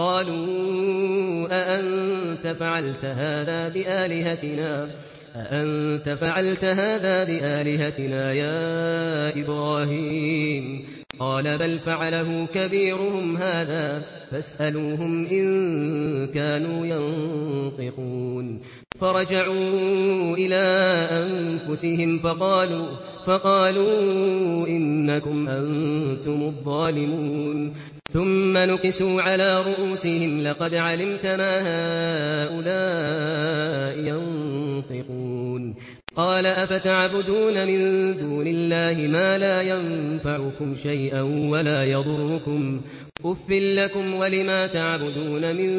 قالوا أأنت فعلت هذا بآلهتنا؟ أأنت فعلت هذا بآلهتنا يا إبراهيم؟ قال بل فعله كبيرهم هذا فاسألوهم إن كانوا ينطقون. فرجعوا إلى أنفسهم فقالوا فقالوا إنكم أنتم الظالمون. ثم نكسوا على رؤوسهم لقد علمت ما هؤلاء ينطقون. قال أفتعبدون من دون الله ما لا ينفعكم شيئا ولا يضركم. أف لكم ولما تعبدون من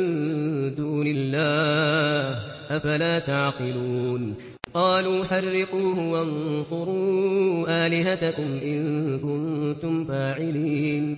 دون الله أفلا تعقلون. قالوا حرقوه وانصروا آلهتكم إن كنتم فاعلين.